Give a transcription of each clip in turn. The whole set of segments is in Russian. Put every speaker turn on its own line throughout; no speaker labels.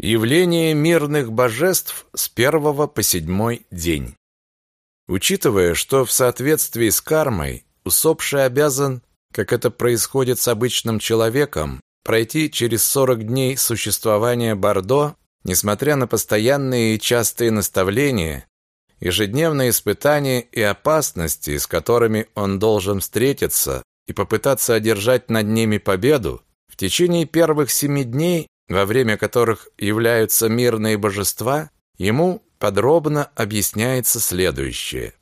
Явление мирных божеств с первого по седьмой день. Учитывая, что в соответствии с кармой усопший обязан, как это происходит с обычным человеком, пройти через 40 дней существования Бордо, несмотря на постоянные и частые наставления, ежедневные испытания и опасности, с которыми он должен встретиться и попытаться одержать над ними победу, в течение первых семи дней во время которых являются мирные божества, ему подробно объясняется следующее.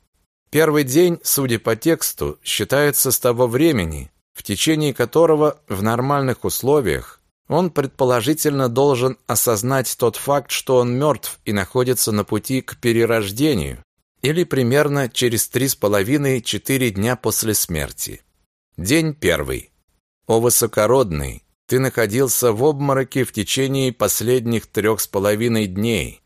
Первый день, судя по тексту, считается с того времени, в течение которого в нормальных условиях он предположительно должен осознать тот факт, что он мертв и находится на пути к перерождению, или примерно через три с половиной-четыре дня после смерти. День первый. О высокородный, ты находился в обмороке в течение последних трех с половиной дней.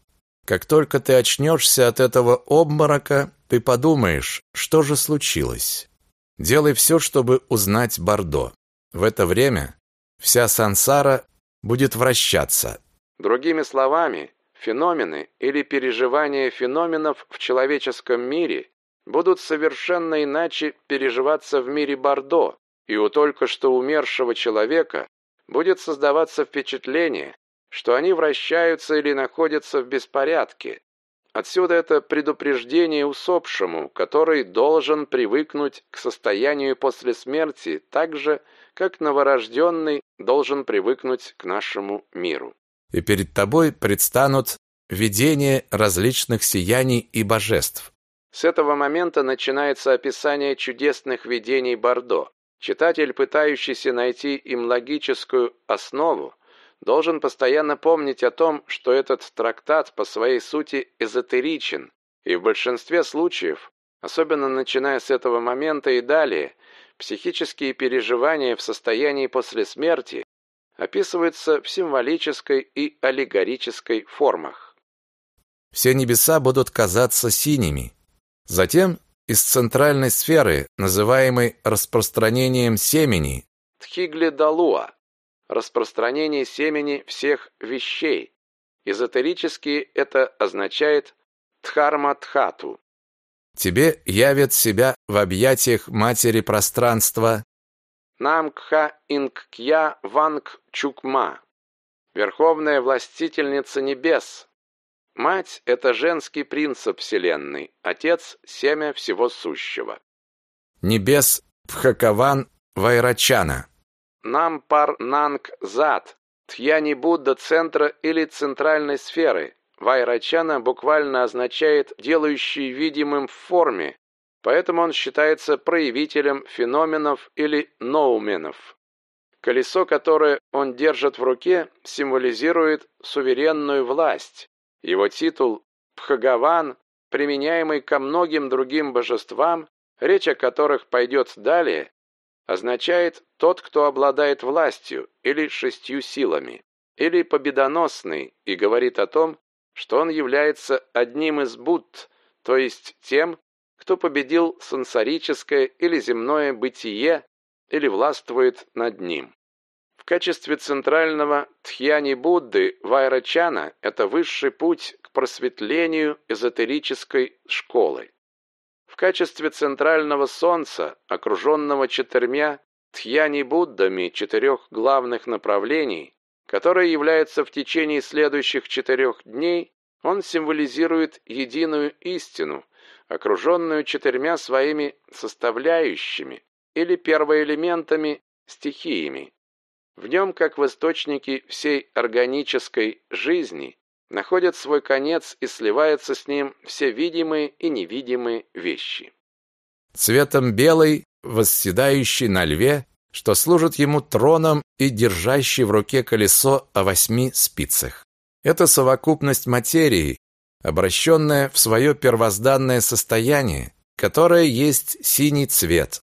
Как только ты очнешься от этого обморока, ты подумаешь, что же случилось. Делай все, чтобы узнать Бордо. В это время вся сансара будет вращаться.
Другими словами, феномены или переживания феноменов в человеческом мире будут совершенно иначе переживаться в мире Бордо, и у только что умершего человека будет создаваться впечатление, что они вращаются или находятся в беспорядке. Отсюда это предупреждение усопшему, который должен привыкнуть к состоянию после смерти так же, как новорожденный должен привыкнуть к нашему миру.
И перед тобой предстанут видения различных сияний и божеств.
С этого момента начинается описание чудесных видений Бордо. Читатель, пытающийся найти им логическую основу, должен постоянно помнить о том, что этот трактат по своей сути эзотеричен, и в большинстве случаев, особенно начиная с этого момента и далее, психические переживания в состоянии после смерти описываются в символической и аллегорической формах.
Все небеса будут казаться синими. Затем из центральной сферы, называемой распространением семени,
Тхигледалуа, распространение семени всех вещей. Эзотерически это означает Дхарматхату.
Тебе явят себя в объятиях матери пространства
Намкха Ингкья Ванг Чукма, Верховная властительница небес, Мать – это женский принцип Вселенной, Отец – семя всего сущего.
Небес Пхакаван Вайрачана.
Нампар Нанг Зад, Тхьяни Будда центра или центральной сферы. Вайрачана буквально означает «делающий видимым в форме», поэтому он считается проявителем феноменов или ноуменов. Колесо, которое он держит в руке, символизирует суверенную власть. Его титул Пхагаван, применяемый ко многим другим божествам, речь о которых пойдет далее, означает «тот, кто обладает властью» или «шестью силами», или «победоносный» и говорит о том, что он является одним из Будд, то есть тем, кто победил сансарическое или земное бытие или властвует над ним. Качестве центрального тхьяни Будды Вайрачана это высший путь к просветлению эзотерической школы. В качестве центрального солнца, окруженного четырьмя тхьяни Буддами четырех главных направлений, которые являются в течение следующих четырех дней, он символизирует единую истину, окруженную четырьмя своими составляющими или первоэлементами, стихиями. В нем, как в источнике всей органической жизни, находят свой конец и сливаются с ним все видимые и невидимые вещи.
Цветом белый, восседающий на льве, что служит ему троном и держащий в руке колесо о восьми спицах. Это совокупность материи, обращенная в свое первозданное состояние, которое есть синий цвет.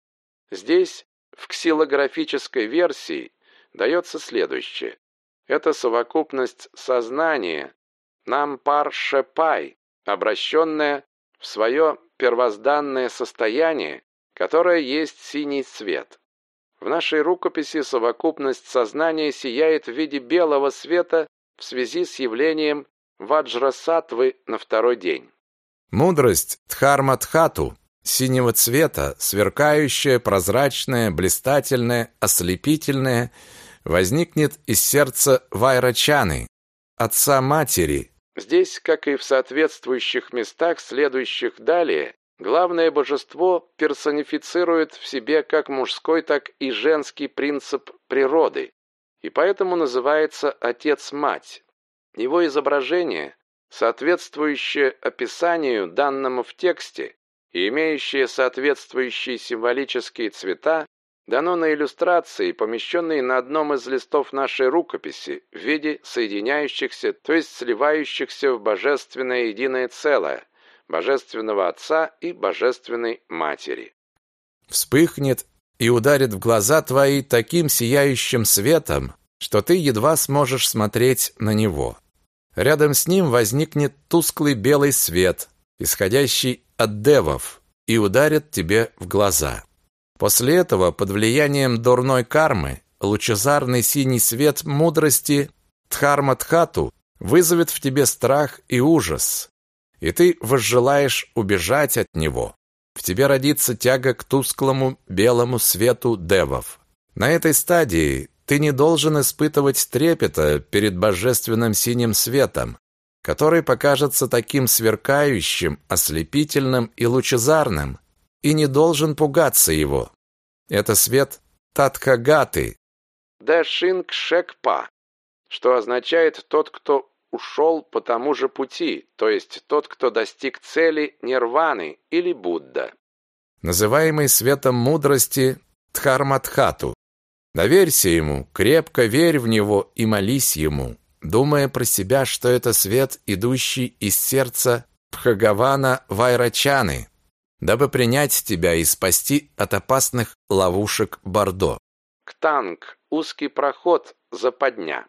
Здесь, в ксилографической версии, дается следующее. Это совокупность сознания, нампар-шепай, обращенная в свое первозданное состояние, которое есть синий цвет. В нашей рукописи совокупность сознания сияет в виде белого света в связи с явлением Ваджрасатвы на второй день.
Мудрость Дхарматхату синего цвета, сверкающая, прозрачная, блистательная, ослепительная, возникнет из сердца Вайрачаны, отца матери.
Здесь, как и в соответствующих местах, следующих далее, главное божество персонифицирует в себе как мужской, так и женский принцип природы, и поэтому называется отец-мать. Его изображение, соответствующее описанию данному в тексте и имеющее соответствующие символические цвета, дано на иллюстрации, помещенные на одном из листов нашей рукописи в виде соединяющихся, то есть сливающихся в божественное единое целое, божественного Отца и божественной Матери.
Вспыхнет и ударит в глаза твои таким сияющим светом, что ты едва сможешь смотреть на него. Рядом с ним возникнет тусклый белый свет, исходящий от девов, и ударит тебе в глаза. После этого, под влиянием дурной кармы, лучезарный синий свет мудрости Дхарматхату вызовет в тебе страх и ужас, и ты возжелаешь убежать от него. В тебе родится тяга к тусклому белому свету девов. На этой стадии ты не должен испытывать трепета перед божественным синим светом, который покажется таким сверкающим, ослепительным и лучезарным, и не должен пугаться его. Это свет Татхагаты.
Дэшингшекпа, что означает «тот, кто ушел по тому же пути», то есть тот, кто достиг цели нирваны или Будда.
Называемый светом мудрости Дхарматхату. Доверься ему, крепко верь в него и молись ему думая про себя, что это свет, идущий из сердца Пхагавана Вайрачаны, дабы принять тебя и спасти от опасных ловушек Бордо.
Ктанг, узкий проход, западня.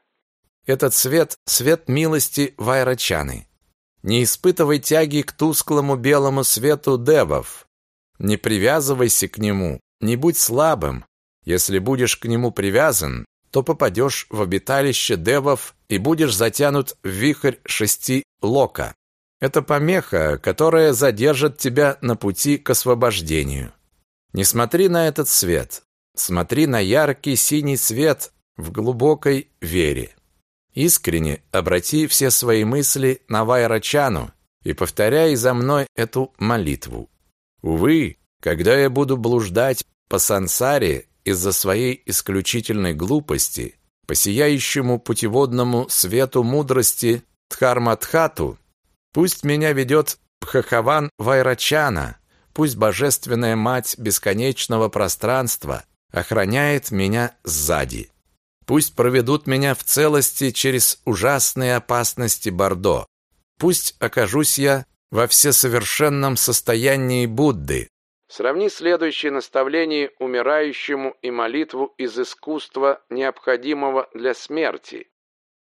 Этот свет — свет милости Вайрачаны. Не испытывай тяги к тусклому белому свету девов. Не привязывайся к нему, не будь слабым. Если будешь к нему привязан, то попадешь в обиталище девов и будешь затянут в вихрь шести лока. Это помеха, которая задержит тебя на пути к освобождению. Не смотри на этот свет. Смотри на яркий синий свет в глубокой вере. Искренне обрати все свои мысли на Вайрачану и повторяй за мной эту молитву. Увы, когда я буду блуждать по сансаре из-за своей исключительной глупости, по сияющему путеводному свету мудрости Дхарматхату, пусть меня ведет Пхахаван Вайрачана, пусть божественная мать бесконечного пространства охраняет меня сзади. Пусть проведут меня в целости через ужасные опасности Бордо. Пусть окажусь я во всесовершенном состоянии Будды,
Сравни следующее наставление умирающему и молитву из искусства, необходимого для смерти.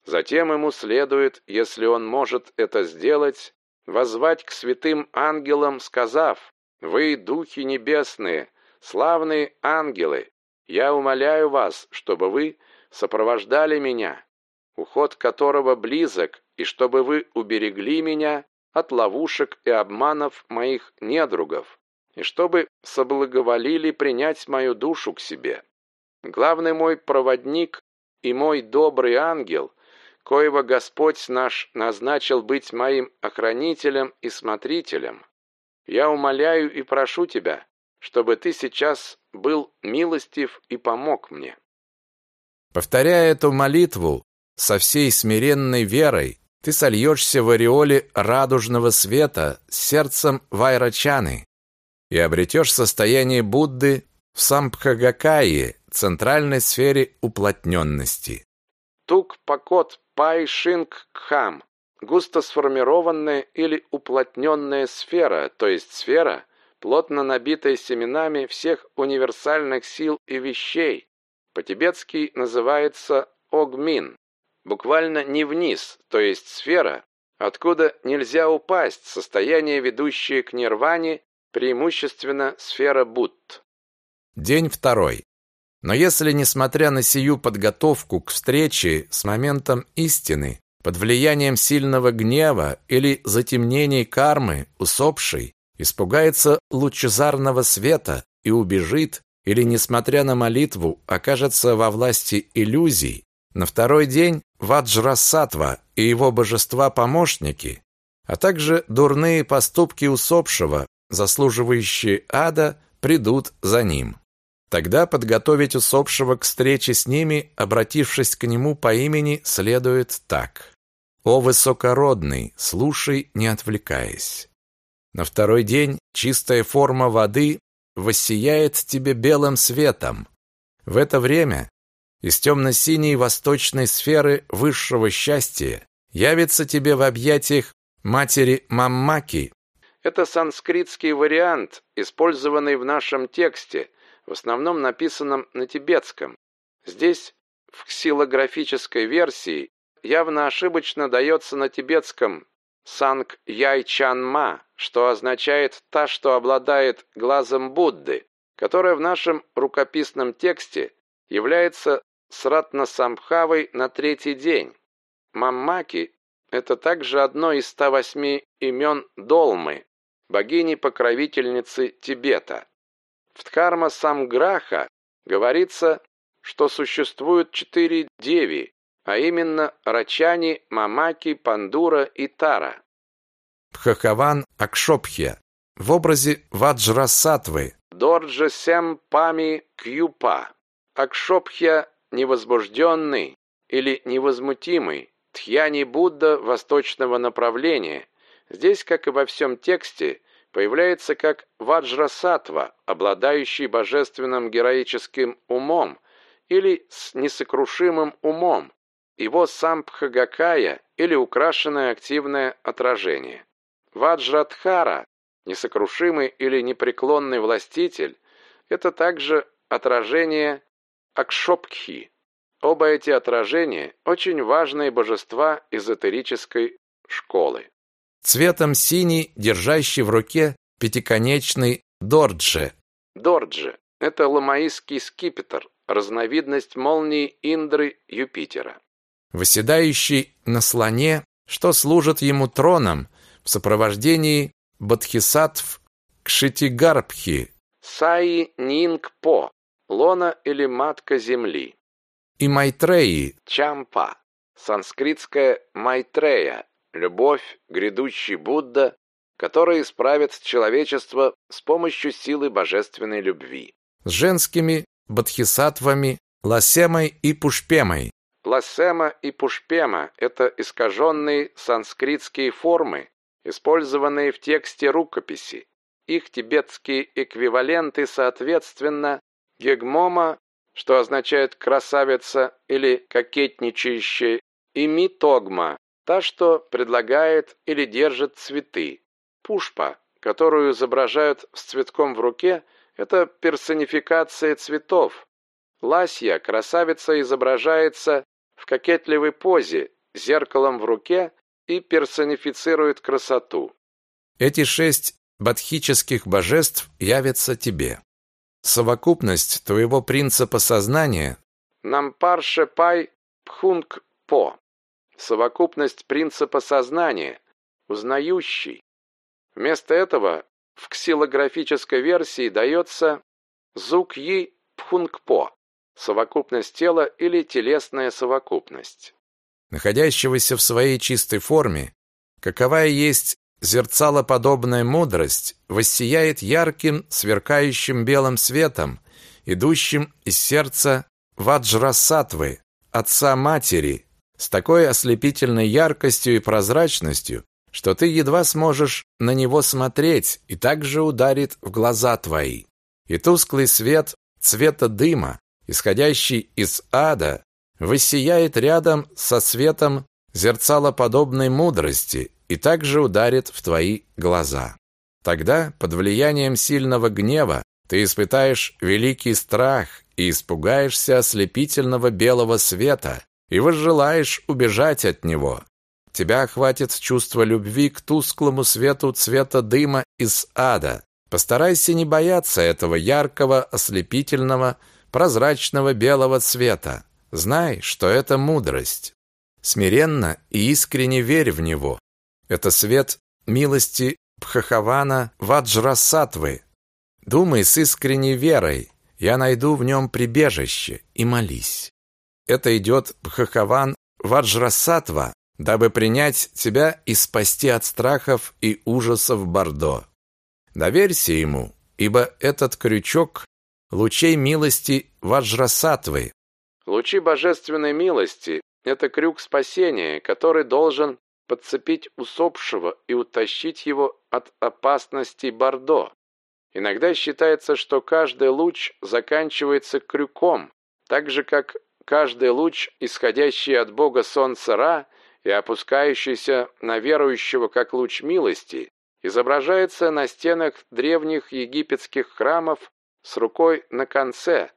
Затем ему следует, если он может это сделать, воззвать к святым ангелам, сказав, «Вы, духи небесные, славные ангелы, я умоляю вас, чтобы вы сопровождали меня, уход которого близок, и чтобы вы уберегли меня от ловушек и обманов моих недругов и чтобы соблаговолили принять мою душу к себе. Главный мой проводник и мой добрый ангел, коего Господь наш назначил быть моим охранителем и смотрителем, я умоляю и прошу тебя, чтобы ты сейчас был милостив и помог мне.
Повторяя эту молитву со всей смиренной верой, ты сольешься в ореоле радужного света с сердцем Вайрачаны, и обретешь состояние Будды в Самбхагакае, центральной сфере уплотненности.
Тук-покот Пай-Шинг-Кхам – густо сформированная или уплотненная сфера, то есть сфера, плотно набитая семенами всех универсальных сил и вещей. По-тибетски называется Огмин, буквально не вниз, то есть сфера, откуда нельзя упасть, состояние, ведущее к нирване преимущественно сфера Будд.
День второй. Но если, несмотря на сию подготовку к встрече с моментом истины, под влиянием сильного гнева или затемнений кармы усопший испугается лучезарного света и убежит, или, несмотря на молитву, окажется во власти иллюзий, на второй день Ваджрасатва и его божества-помощники, а также дурные поступки усопшего, заслуживающие ада, придут за ним. Тогда подготовить усопшего к встрече с ними, обратившись к нему по имени, следует так. «О высокородный, слушай, не отвлекаясь». На второй день чистая форма воды воссияет тебе белым светом. В это время из темно-синей восточной сферы высшего счастья явится тебе в объятиях матери Маммаки.
Это санскритский вариант, использованный в нашем тексте, в основном написанном на тибетском. Здесь, в ксилографической версии, явно ошибочно дается на тибетском «санг яй чан ма», что означает «та, что обладает глазом Будды», которая в нашем рукописном тексте является сратна самбхавой на третий день. Маммаки – это также одно из 108 имен Долмы, богини-покровительницы Тибета. В Дхарма Самграха говорится, что существуют четыре деви, а именно Рачани, Мамаки, Пандура и Тара.
Пхакаван Акшопхья в образе Ваджрасатвы.
Дорджа Сем Пами Кьюпа. Акшопхья невозбужденный или невозмутимый, Тхьяни Будда восточного направления. Здесь, как и во всем тексте, появляется как Ваджрасатва, обладающий божественным героическим умом или с несокрушимым умом, его самбхагакая или украшенное активное отражение. Ваджратхара, несокрушимый или непреклонный властитель, это также отражение Акшопкхи. Оба эти отражения очень важные божества эзотерической школы.
Цветом синий, держащий в руке пятиконечный дордже.
Дордже – это ламаистский скипетр, разновидность молнии Индры Юпитера.
Восседающий на слоне, что служит ему троном в сопровождении бодхисаттв Кшитигарбхи.
Саи Нингпо лона или матка земли.
И Майтреи.
Чампа. Санскритская Майтрея. Любовь, грядущий Будда, который исправит человечество с помощью силы божественной любви.
С женскими бодхисаттвами Ласемой и Пушпемой.
Ласема и Пушпема – это искаженные санскритские формы, использованные в тексте рукописи. Их тибетские эквиваленты, соответственно, Гегмома, что означает красавица или кокетничающая, и митогма, та, что предлагает или держит цветы. Пушпа, которую изображают с цветком в руке, это персонификация цветов. Ласья, красавица, изображается в кокетливой позе, зеркалом в руке и персонифицирует красоту.
Эти шесть бодхических божеств явятся тебе совокупность твоего принципа сознания
Нампарше пай пхунг по. Совокупность принципа сознания, узнающий. Вместо этого в ксилографической версии дается зук-yi пхунг-по, совокупность тела или телесная совокупность.
Находящегося в своей чистой форме, каковая есть Зерцалоподобная мудрость воссияет ярким, сверкающим белым светом, идущим из сердца Ваджрасатвы, отца-матери, с такой ослепительной яркостью и прозрачностью, что ты едва сможешь на него смотреть и также ударит в глаза твои. И тусклый свет цвета дыма, исходящий из ада, воссияет рядом со светом зерцалоподобной мудрости и также ударит в твои глаза. Тогда, под влиянием сильного гнева, ты испытаешь великий страх и испугаешься ослепительного белого света и возжелаешь убежать от него. Тебя охватит чувство любви к тусклому свету цвета дыма из ада. Постарайся не бояться этого яркого, ослепительного, прозрачного белого цвета. Знай, что это мудрость. Смиренно и искренне верь в него. Это свет милости Пхахавана Ваджрасатвы. Думай с искренней верой, я найду в нем прибежище, и молись. Это идет Пхахаван Ваджрасатва, дабы принять тебя и спасти от страхов и ужасов Бордо. Доверься ему, ибо этот крючок лучей милости Ваджрасатвы.
Лучи божественной милости – это крюк спасения, который должен подцепить усопшего и утащить его от опасностей Бордо. Иногда считается, что каждый луч заканчивается крюком, так же, как каждый луч, исходящий от Бога Солнца Ра и опускающийся на верующего как луч милости, изображается на стенах древних египетских храмов с рукой на конце.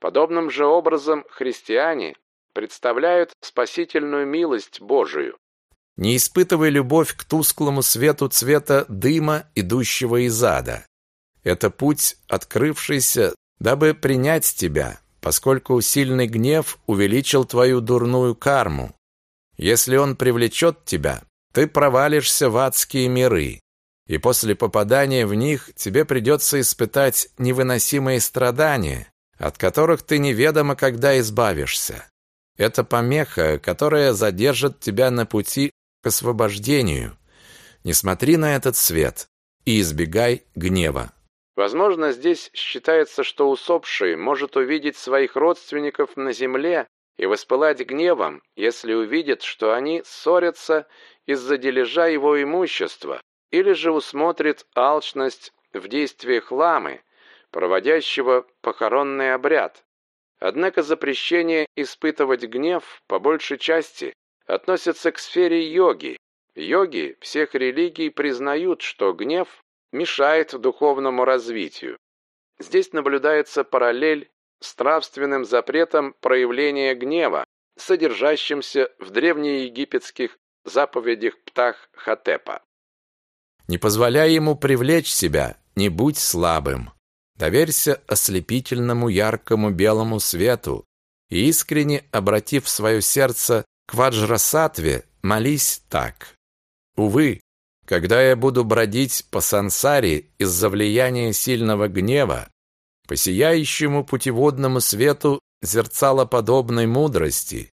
Подобным же образом христиане представляют спасительную милость Божию.
Не испытывай любовь к тусклому свету цвета дыма, идущего из ада. Это путь, открывшийся, дабы принять тебя, поскольку сильный гнев увеличил твою дурную карму. Если он привлечет тебя, ты провалишься в адские миры, и после попадания в них тебе придется испытать невыносимые страдания, от которых ты неведомо когда избавишься. Это помеха, которая задержит тебя на пути к освобождению. Не смотри на этот свет и избегай гнева.
Возможно, здесь считается, что усопший может увидеть своих родственников на земле и воспылать гневом, если увидит, что они ссорятся из-за дележа его имущества, или же усмотрит алчность в действиях ламы, проводящего похоронный обряд. Однако запрещение испытывать гнев по большей части относится к сфере йоги. Йоги всех религий признают, что гнев мешает духовному развитию. Здесь наблюдается параллель с нравственным запретом проявления гнева, содержащимся в древнеегипетских заповедях Птах-Хатепа.
Не позволяй ему привлечь себя, не будь слабым. Доверься ослепительному яркому белому свету и искренне обратив свое сердце к Ваджрасатве, молись так. Увы, когда я буду бродить по сансаре из-за влияния сильного гнева, по сияющему путеводному свету зерцалоподобной мудрости,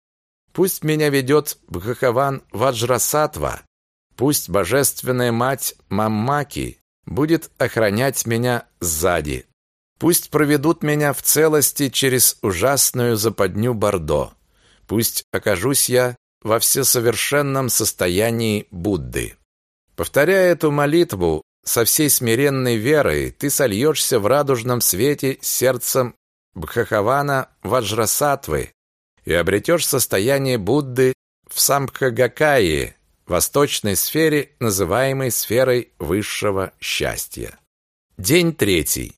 пусть меня ведет Бхахаван Ваджрасатва, пусть божественная мать Маммаки будет охранять меня сзади. Пусть проведут меня в целости через ужасную западню Бордо. Пусть окажусь я во всесовершенном состоянии Будды. Повторяя эту молитву со всей смиренной верой, ты сольешься в радужном свете сердцем Бхахавана Ваджрасатвы и обретешь состояние Будды в Самбхагакае, восточной сфере, называемой сферой высшего счастья. День третий.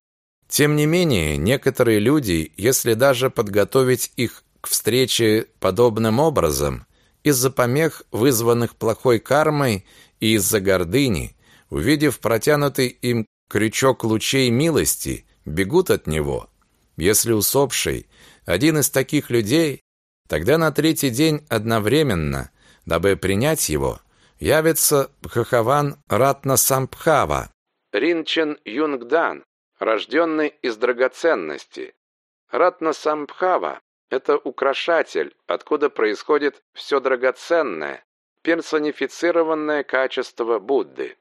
Тем не менее, некоторые люди, если даже подготовить их к встрече подобным образом, из-за помех, вызванных плохой кармой и из-за гордыни, увидев протянутый им крючок лучей милости, бегут от него. Если усопший один из таких людей, тогда на третий день одновременно, дабы принять его, явится Бхахаван Ратна Сампхава.
Ринчен Юнгдан, рожденный из драгоценности. Ратна Сампхава – это украшатель, откуда происходит все драгоценное, персонифицированное качество Будды.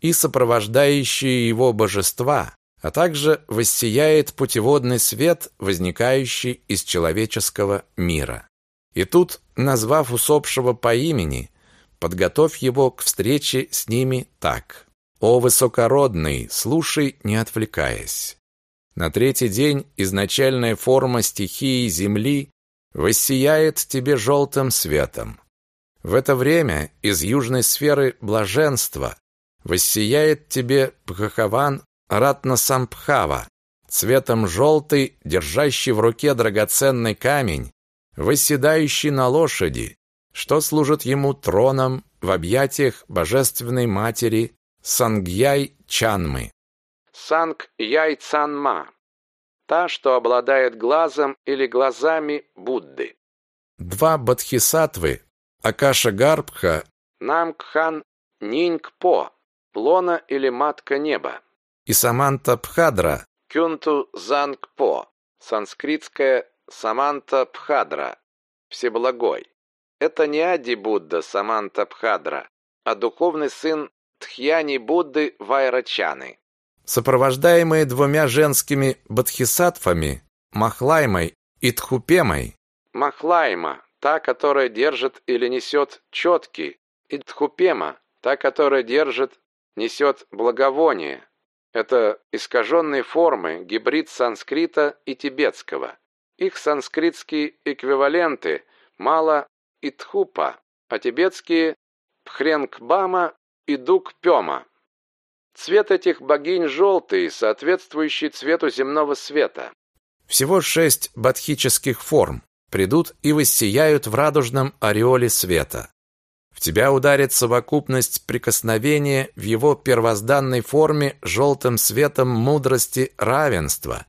И сопровождающие его божества, а также воссияет путеводный свет, возникающий из человеческого мира. И тут, назвав усопшего по имени, подготовь его к встрече с ними так. «О высокородный, слушай, не отвлекаясь». На третий день изначальная форма стихии Земли воссияет тебе желтым светом. В это время из южной сферы блаженства воссияет тебе Пхахаван Ратнасампхава, цветом желтый, держащий в руке драгоценный камень, восседающий на лошади, что служит ему троном в объятиях божественной матери Сангьяй Чанмы.
Санг-Яй Цанма. Та, что обладает глазом или глазами Будды.
Два бодхисаттвы Акаша Гарбха,
Намкхан Ниньк-По, лона или матка неба.
И Саманта Пхадра,
Кюнту Занг-По, санскритская Саманта Пхадра, Всеблагой. Это не Ади Будда Саманта Пхадра, а духовный сын Тхьяни Будды Вайрачаны.
Сопровождаемые двумя женскими бодхисаттвами, Махлаймой и Тхупемой.
Махлайма, та, которая держит или несет четки, и Тхупема, та, которая держит, несет благовоние. Это искаженные формы, гибрид санскрита и тибетского. Их санскритские эквиваленты Мала и Тхупа, а тибетские Пхренгбама и Дукпема. Цвет этих богинь желтый, соответствующий цвету земного света.
Всего шесть бодхических форм придут и воссияют в радужном ореоле света. В тебя ударит совокупность прикосновения в его первозданной форме желтым светом мудрости равенства,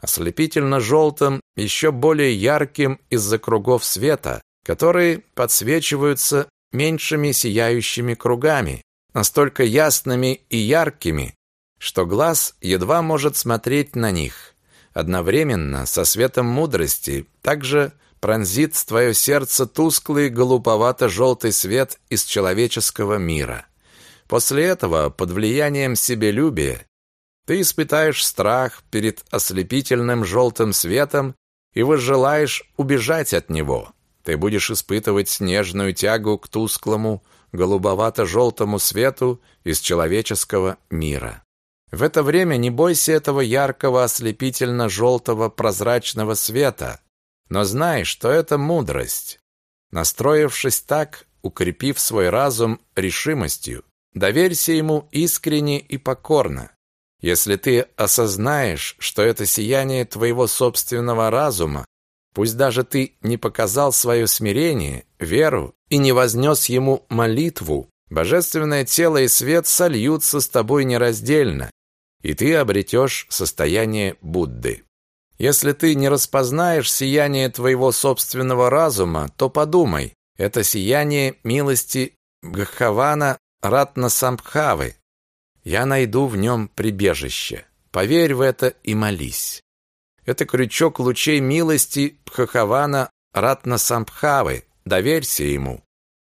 ослепительно желтым, еще более ярким из-за кругов света, которые подсвечиваются меньшими сияющими кругами, настолько ясными и яркими, что глаз едва может смотреть на них. Одновременно со светом мудрости также пронзит твое сердце тусклый голубовато-желтый свет из человеческого мира. После этого, под влиянием себелюбия, ты испытаешь страх перед ослепительным желтым светом и возжелаешь убежать от него. Ты будешь испытывать нежную тягу к тусклому, голубовато-желтому свету из человеческого мира. В это время не бойся этого яркого ослепительно-желтого прозрачного света, но знай, что это мудрость. Настроившись так, укрепив свой разум решимостью, доверься ему искренне и покорно. Если ты осознаешь, что это сияние твоего собственного разума, пусть даже ты не показал свое смирение, веру и не вознес ему молитву, божественное тело и свет сольются с тобой нераздельно, и ты обретешь состояние Будды. Если ты не распознаешь сияние твоего собственного разума, то подумай, это сияние милости Бхавана Ратна Самбхавы. Я найду в нем прибежище. Поверь в это и молись. Это крючок лучей милости Бхахавана Ратна Самбхавы. Доверься ему.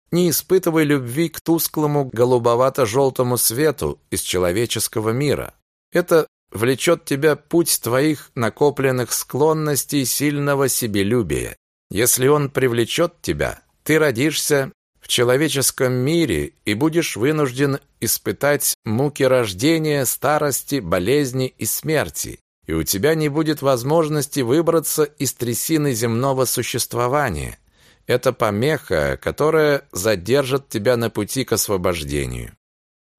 Не испытывай любви к тусклому голубовато-желтому свету из человеческого мира. Это влечет тебя путь твоих накопленных склонностей сильного себелюбия. Если он привлечет тебя, ты родишься в человеческом мире и будешь вынужден испытать муки рождения, старости, болезни и смерти. И у тебя не будет возможности выбраться из трясины земного существования. Это помеха, которая задержит тебя на пути к освобождению.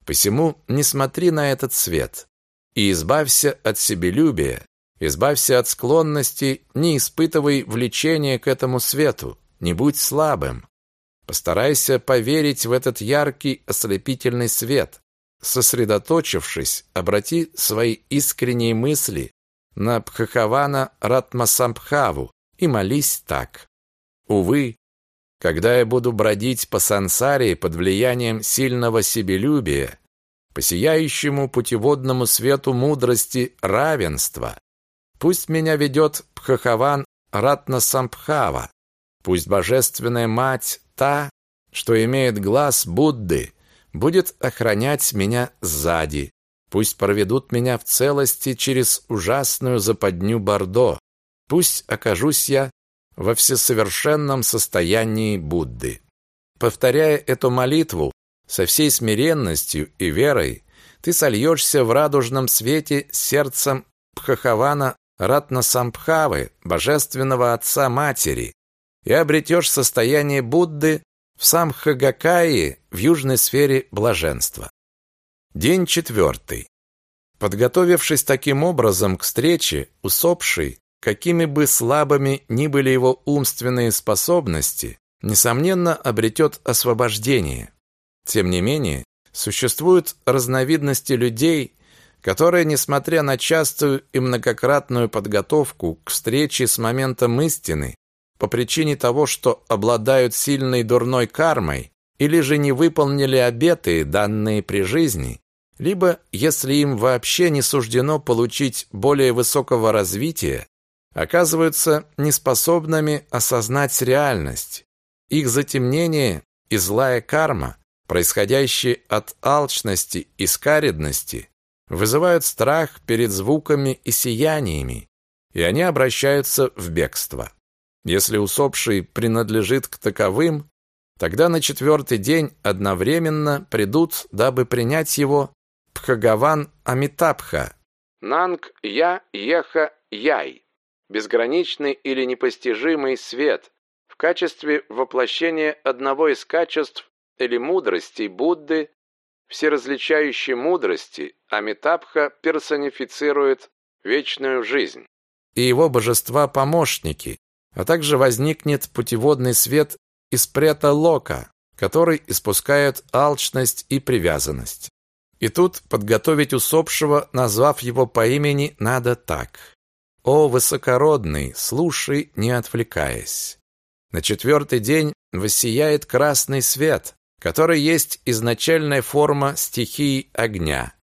Посему не смотри на этот свет и избавься от себелюбия, избавься от склонности, не испытывай влечения к этому свету, не будь слабым. Постарайся поверить в этот яркий ослепительный свет. Сосредоточившись, обрати свои искренние мысли на Пхахавана Ратмасамбхаву и молись так. Увы, когда я буду бродить по сансаре под влиянием сильного себелюбия, по сияющему путеводному свету мудрости равенства. Пусть меня ведет Пхахаван Ратна Самбхава, пусть божественная мать, та, что имеет глаз Будды, будет охранять меня сзади. Пусть проведут меня в целости через ужасную западню Бордо. Пусть окажусь я во всесовершенном состоянии Будды. Повторяя эту молитву, со всей смиренностью и верой ты сольешься в радужном свете сердцем Пхахавана Ратнасамбхавы, божественного отца-матери, и обретешь состояние Будды в Самхагакаи в южной сфере блаженства. День четвертый. Подготовившись таким образом к встрече, усопший, какими бы слабыми ни были его умственные способности, несомненно обретет освобождение. Тем не менее, существуют разновидности людей, которые, несмотря на частую и многократную подготовку к встрече с моментом истины, по причине того, что обладают сильной дурной кармой, или же не выполнили обеты, данные при жизни, либо, если им вообще не суждено получить более высокого развития, оказываются неспособными осознать реальность. Их затемнение и злая карма, происходящие от алчности и скаредности, вызывают страх перед звуками и сияниями, и они обращаются в бегство. Если усопший принадлежит к таковым, тогда на четвертый день одновременно придут, дабы принять его Пхагаван Амитабха.
Нанг Я Еха Яй. Безграничный или непостижимый свет в качестве воплощения одного из качеств или мудростей Будды, всеразличающей мудрости, Амитабха персонифицирует вечную жизнь.
И его божества-помощники, а также возникнет путеводный свет из прета Лока, который испускает алчность и привязанность. И тут подготовить усопшего, назвав его по имени, надо так. «О, высокородный, слушай, не отвлекаясь». На четвертый день воссияет красный свет, который есть изначальная форма стихии огня.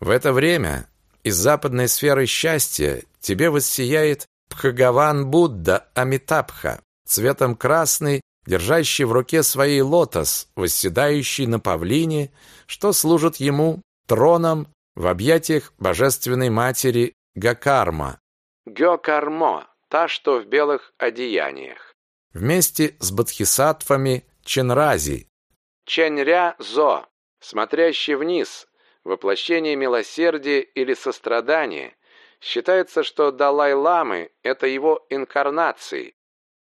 В это время из западной сферы счастья тебе воссияет Пхагаван Будда Амитабха, цветом красный, держащий в руке своей лотос, восседающий на павлине, что служит ему троном в объятиях божественной матери Гакарма.
Гёкармо, та, что в белых одеяниях.
Вместе с бодхисаттвами Ченрази.
Ченря-зо, смотрящий вниз, воплощение милосердия или сострадания. Считается, что Далай-ламы – это его инкарнации.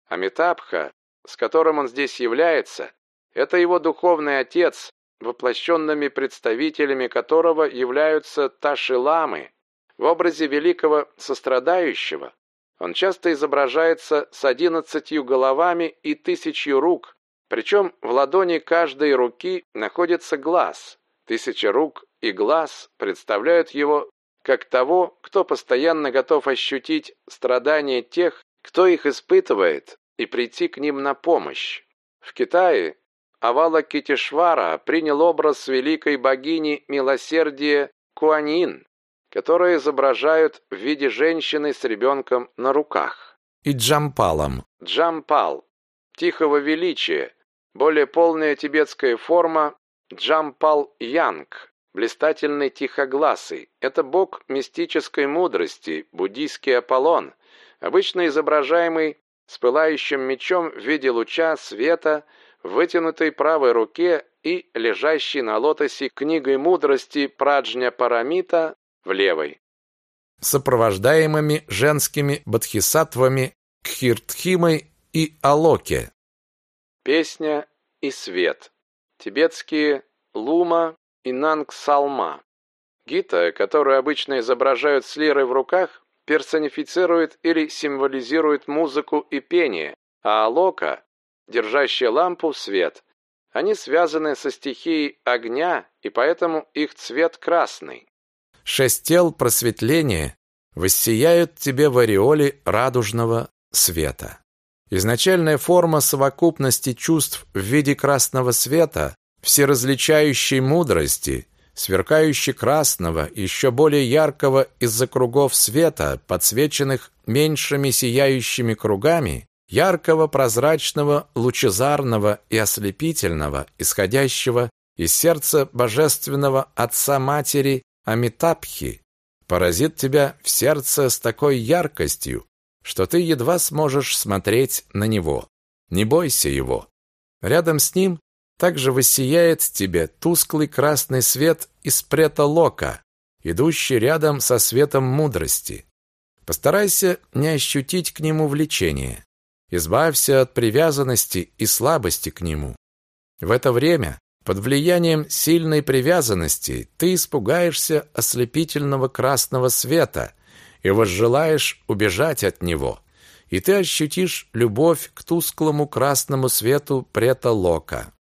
Амитабха, с которым он здесь является, это его духовный отец, воплощенными представителями которого являются Таши-ламы. В образе великого сострадающего он часто изображается с одиннадцатью головами и тысячью рук, причем в ладони каждой руки находится глаз. Тысяча рук и глаз представляют его как того, кто постоянно готов ощутить страдания тех, кто их испытывает, и прийти к ним на помощь. В Китае Авалокитешвара принял образ великой богини милосердия Куанин, которую изображают в виде женщины с ребенком на руках.
И Джампалом.
Джампал. Тихого величия. Более полная тибетская форма Джампал Янг. Блистательный тихогласый. Это бог мистической мудрости, буддийский Аполлон, обычно изображаемый с пылающим мечом в виде луча света в вытянутой правой руке и лежащей на лотосе книгой мудрости Праджня Парамита в левой.
Сопровождаемыми женскими бодхисаттвами Кхиртхимой и Алоке.
Песня и свет. Тибетские Лума и Нангсалма. Гита, которую обычно изображают с лирой в руках, персонифицирует или символизирует музыку и пение, а Алока, держащая лампу, свет. Они связаны со стихией огня, и поэтому их цвет красный.
Шесть тел просветления воссияют тебе в ореоле радужного света. Изначальная форма совокупности чувств в виде красного света, всеразличающей мудрости, сверкающий красного, еще более яркого из-за кругов света, подсвеченных меньшими сияющими кругами, яркого, прозрачного, лучезарного и ослепительного, исходящего из сердца божественного Отца-Матери Амитабхи, поразит тебя в сердце с такой яркостью, что ты едва сможешь смотреть на него. Не бойся его. Рядом с ним также воссияет тебе тусклый красный свет из прета лока, идущий рядом со светом мудрости. Постарайся не ощутить к нему влечения. Избавься от привязанности и слабости к нему. В это время, под влиянием сильной привязанности, ты испугаешься ослепительного красного света и возжелаешь убежать от него, и ты ощутишь любовь к тусклому красному свету прета лока.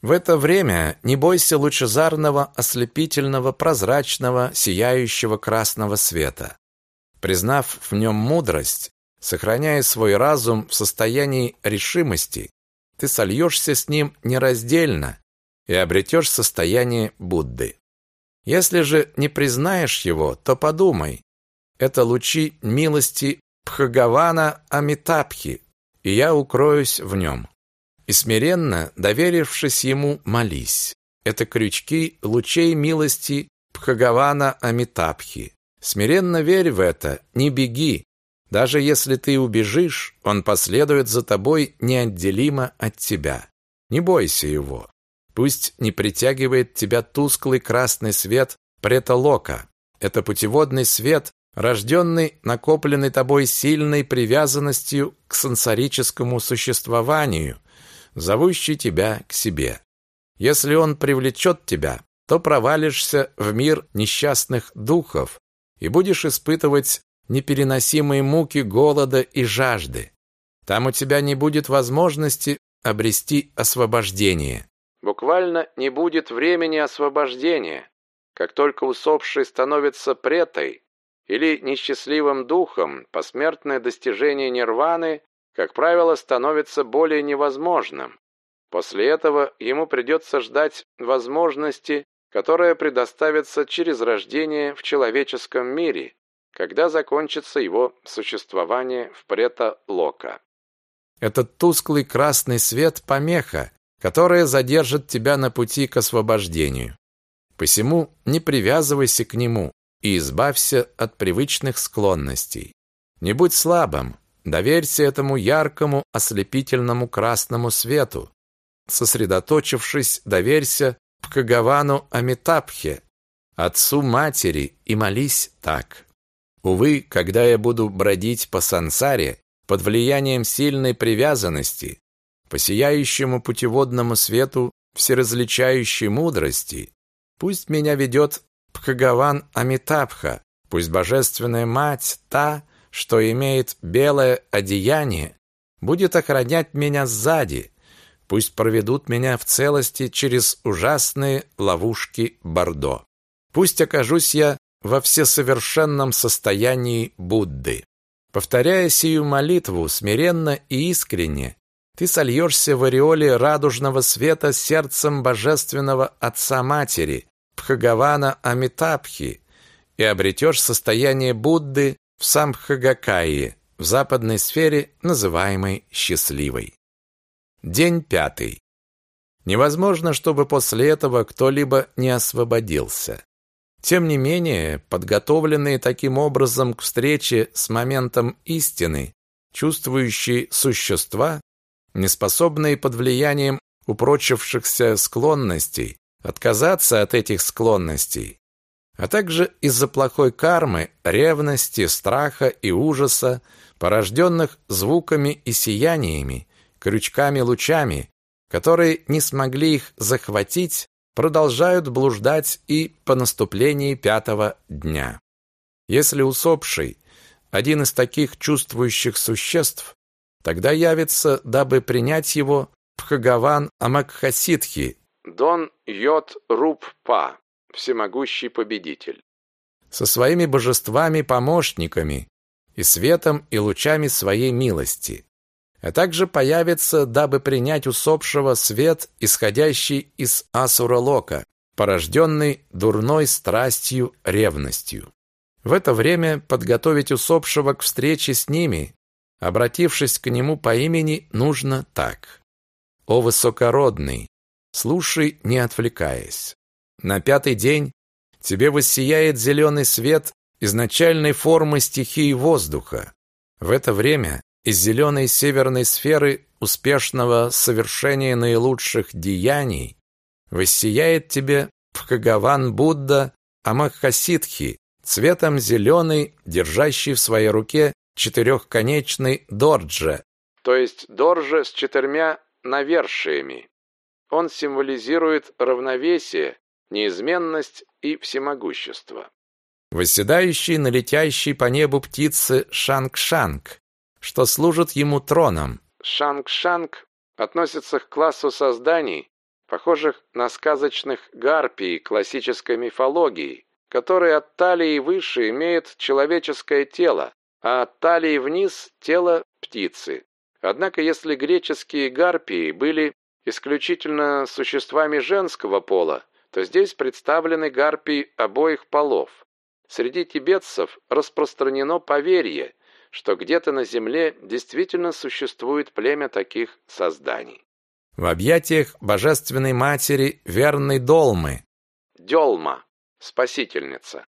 В это время не бойся лучезарного, ослепительного, прозрачного, сияющего красного света. Признав в нем мудрость, Сохраняя свой разум в состоянии решимости, ты сольешься с ним нераздельно и обретешь состояние Будды. Если же не признаешь его, то подумай. Это лучи милости Пхагавана Амитабхи, и я укроюсь в нем. И смиренно, доверившись ему, молись. Это крючки лучей милости Пхагавана Амитабхи. Смиренно верь в это, не беги. Даже если ты убежишь, он последует за тобой неотделимо от тебя. Не бойся его. Пусть не притягивает тебя тусклый красный свет претолока. Это путеводный свет, рожденный накопленной тобой сильной привязанностью к сенсорическому существованию, зовущий тебя к себе. Если он привлечет тебя, то провалишься в мир несчастных духов и будешь испытывать непереносимые муки голода и жажды. Там у тебя не будет возможности обрести освобождение.
Буквально не будет времени освобождения. Как только усопший становится претой или несчастливым духом, посмертное достижение нирваны, как правило, становится более невозможным. После этого ему придется ждать возможности, которая предоставится через рождение в человеческом мире, когда закончится его существование в прета-лока.
Этот тусклый красный свет – помеха, которая задержит тебя на пути к освобождению. Посему не привязывайся к нему и избавься от привычных склонностей. Не будь слабым, доверься этому яркому ослепительному красному свету. Сосредоточившись, доверься Пхагавану Амитабхе, отцу матери, и молись так. Увы, когда я буду бродить по сансаре под влиянием сильной привязанности, по сияющему путеводному свету всеразличающей мудрости, пусть меня ведет Пхагаван Амитабха, пусть божественная мать, та, что имеет белое одеяние, будет охранять меня сзади, пусть проведут меня в целости через ужасные ловушки Бордо. Пусть окажусь я во всесовершенном состоянии Будды. Повторяя сию молитву смиренно и искренне, ты сольешься в ореоле радужного света сердцем божественного Отца-Матери, Пхагавана Амитабхи, и обретешь состояние Будды в Самбхагакае, в западной сфере, называемой счастливой. День пятый. Невозможно, чтобы после этого кто-либо не освободился. Тем не менее, подготовленные таким образом к встрече с моментом истины, чувствующие существа, неспособные под влиянием упрочившихся склонностей отказаться от этих склонностей, а также из-за плохой кармы, ревности, страха и ужаса, порожденных звуками и сияниями, крючками-лучами, которые не смогли их захватить, продолжают блуждать и по наступлении пятого дня. Если усопший один из таких чувствующих существ, тогда явится, дабы принять его Пхагаван Амакхасидхи,
Дон Йод Руп Па, всемогущий победитель.
Со своими божествами-помощниками и светом и лучами своей милости а также появится, дабы принять усопшего свет, исходящий из Асуралока, порожденный дурной страстью ревностью. В это время подготовить усопшего к встрече с ними, обратившись к нему по имени, нужно так. «О высокородный, слушай, не отвлекаясь. На пятый день тебе воссияет зеленый свет изначальной формы стихии воздуха. В это время из зеленой северной сферы успешного совершения наилучших деяний воссияет тебе Пхагаван Будда Амахасидхи, цветом зеленый, держащий в своей руке четырехконечный дорджа,
то есть дорджа с четырьмя навершиями. Он символизирует равновесие, неизменность и всемогущество.
Восседающий на летящей по небу птице Шанг-Шанг, что служит ему троном.
Шанг-Шанг относится к классу созданий, похожих на сказочных гарпий классической мифологии, которые от талии выше имеют человеческое тело, а от талии вниз тело птицы. Однако если греческие гарпии были исключительно существами женского пола, то здесь представлены гарпии обоих полов. Среди тибетцев распространено поверье, что где-то на земле действительно существует племя таких созданий.
В объятиях Божественной Матери верной Долмы.
Делма, спасительница.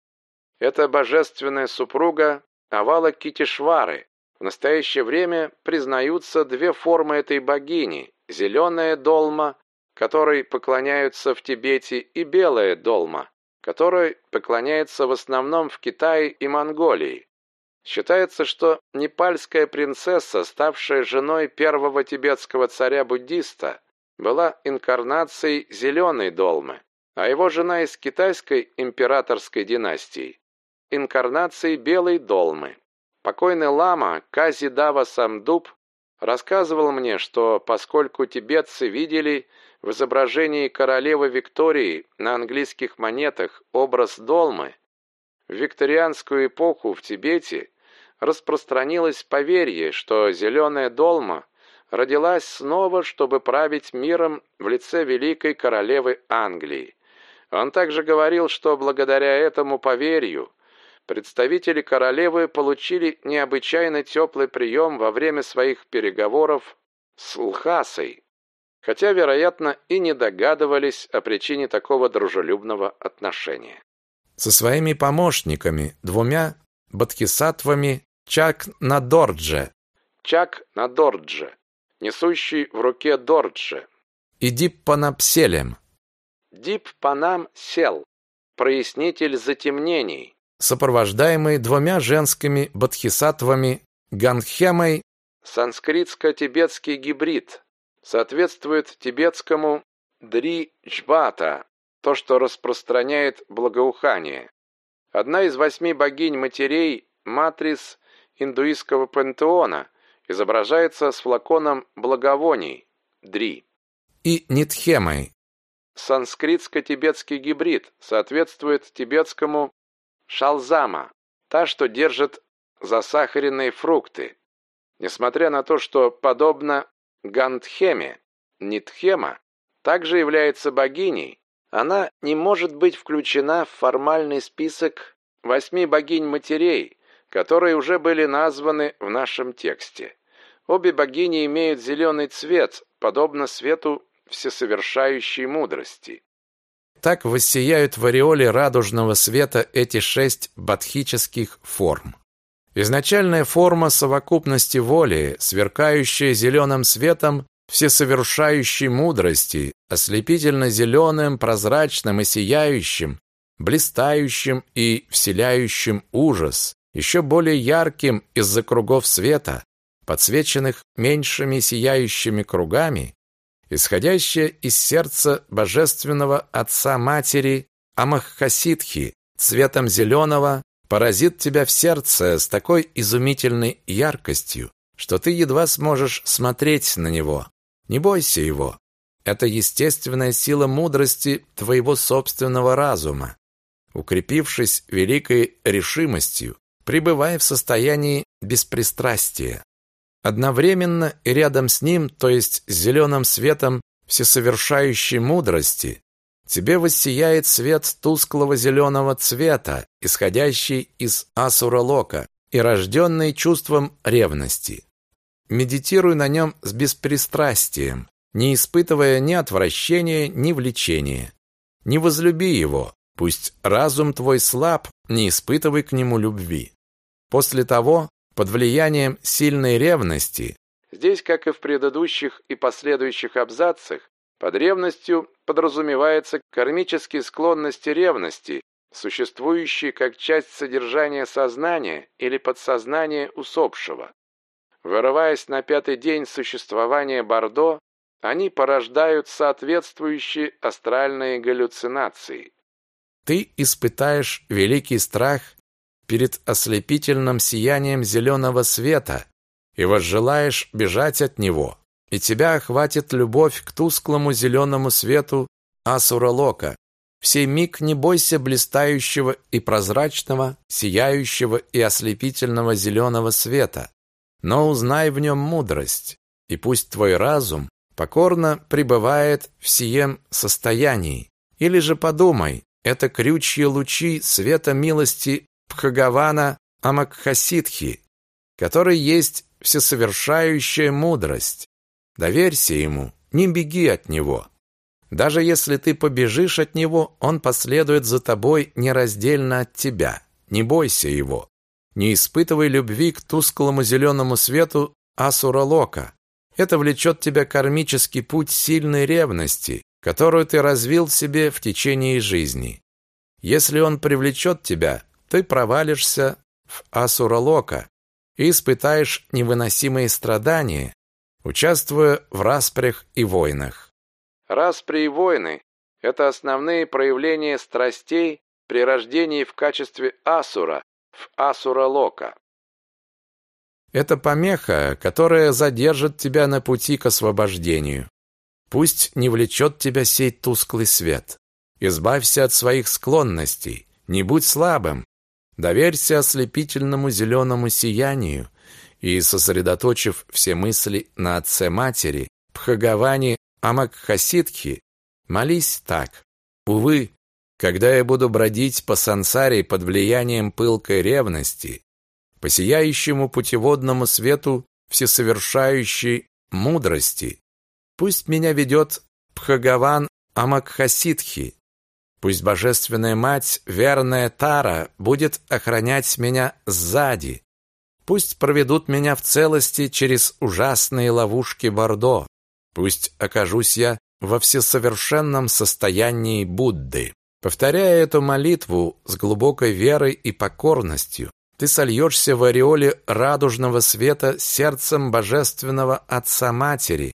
Это божественная супруга Авала Китишвары. В настоящее время признаются две формы этой богини – зеленая долма, которой поклоняются в Тибете, и белая долма, которой поклоняется в основном в Китае и Монголии. Считается, что непальская принцесса, ставшая женой первого тибетского царя-буддиста, была инкарнацией зеленой долмы, а его жена из китайской императорской династии – инкарнацией белой долмы. Покойный лама Казидава Самдуб рассказывал мне, что поскольку тибетцы видели в изображении королевы Виктории на английских монетах образ долмы, в викторианскую эпоху в Тибете распространилось поверье, что зеленая долма родилась снова, чтобы править миром в лице великой королевы Англии. Он также говорил, что благодаря этому поверью представители королевы получили необычайно теплый прием во время своих переговоров с Лхасой, хотя, вероятно, и не догадывались о причине такого дружелюбного отношения.
Со своими помощниками, двумя бодхисаттвами Чак на Дордже.
Чак на Дордже, несущий в руке Дордже.
И Диппанапселем.
Диппанам сел, прояснитель затемнений.
Сопровождаемый двумя женскими бодхисаттвами Ганхемой.
Санскритско-тибетский гибрид. Соответствует тибетскому Дри Джбата, то, что распространяет благоухание. Одна из восьми богинь-матерей, Матрис индуистского пантеона, изображается с флаконом благовоний, Дри.
И Нитхемой.
Санскритско-тибетский гибрид соответствует тибетскому шалзама, та, что держит засахаренные фрукты. Несмотря на то, что подобно Гандхеме, Нитхема также является богиней, она не может быть включена в формальный список восьми богинь-матерей, которые уже были названы в нашем тексте. Обе богини имеют зеленый цвет, подобно свету всесовершающей мудрости.
Так воссияют в ореоле радужного света эти шесть бодхических форм. Изначальная форма совокупности воли, сверкающая зеленым светом всесовершающей мудрости, ослепительно-зеленым, прозрачным и сияющим, блистающим и вселяющим ужас, еще более ярким из-за кругов света, подсвеченных меньшими сияющими кругами, исходящее из сердца божественного Отца-Матери Амаххасидхи, цветом зеленого, поразит тебя в сердце с такой изумительной яркостью, что ты едва сможешь смотреть на него. Не бойся его. Это естественная сила мудрости твоего собственного разума. Укрепившись великой решимостью, пребывая в состоянии беспристрастия. Одновременно и рядом с ним, то есть с зеленым светом всесовершающей мудрости, тебе воссияет свет тусклого зеленого цвета, исходящий из асуралока и рожденный чувством ревности. Медитируй на нем с беспристрастием, не испытывая ни отвращения, ни влечения. Не возлюби его, пусть разум твой слаб, не испытывай к нему любви. После того, под влиянием сильной ревности,
здесь, как и в предыдущих и последующих абзацах, под ревностью подразумевается кармические склонности ревности, существующие как часть содержания сознания или подсознания усопшего. Вырываясь на пятый день существования Бордо, они порождают соответствующие астральные галлюцинации.
Ты испытаешь великий страх перед ослепительным сиянием зеленого света и возжелаешь бежать от него, и тебя охватит любовь к тусклому зеленому свету Асуралока, В сей миг не бойся блистающего и прозрачного, сияющего и ослепительного зеленого света, но узнай в нем мудрость, и пусть твой разум покорно пребывает в сием состоянии. Или же подумай, это крючьи лучи света милости Пхагавана Амакхасидхи, который есть всесовершающая мудрость. Доверься ему, не беги от него. Даже если ты побежишь от него, он последует за тобой нераздельно от тебя. Не бойся его. Не испытывай любви к тусклому зеленому свету Асуралока. Это влечет тебя кармический путь сильной ревности, которую ты развил в себе в течение жизни. Если он привлечет тебя, ты провалишься в Асуралока и испытаешь невыносимые страдания, участвуя в распрях и войнах.
Распри и войны – это основные проявления страстей при рождении в качестве асура, в асура-лока.
Это помеха, которая задержит тебя на пути к освобождению. Пусть не влечет тебя сей тусклый свет. Избавься от своих склонностей, не будь слабым. Доверься ослепительному зеленому сиянию и, сосредоточив все мысли на Отце-Матери, Пхагаване Амакхасидхи, молись так. Увы, когда я буду бродить по сансаре под влиянием пылкой ревности, по сияющему путеводному свету всесовершающей мудрости, пусть меня ведет Пхагаван Амакхасидхи, пусть Божественная Мать, верная Тара, будет охранять меня сзади, пусть проведут меня в целости через ужасные ловушки Бордо, Пусть окажусь я во всесовершенном состоянии Будды. Повторяя эту молитву с глубокой верой и покорностью, ты сольешься в ореоле радужного света сердцем божественного Отца-Матери,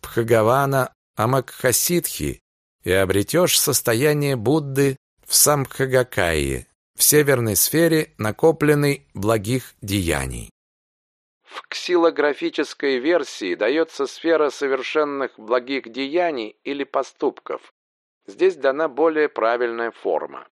Пхагавана Амакхасидхи, и обретешь состояние Будды в Самбхагакае, в северной сфере накопленной благих деяний.
В ксилографической версии дается сфера совершенных благих деяний или поступков. Здесь дана более правильная форма.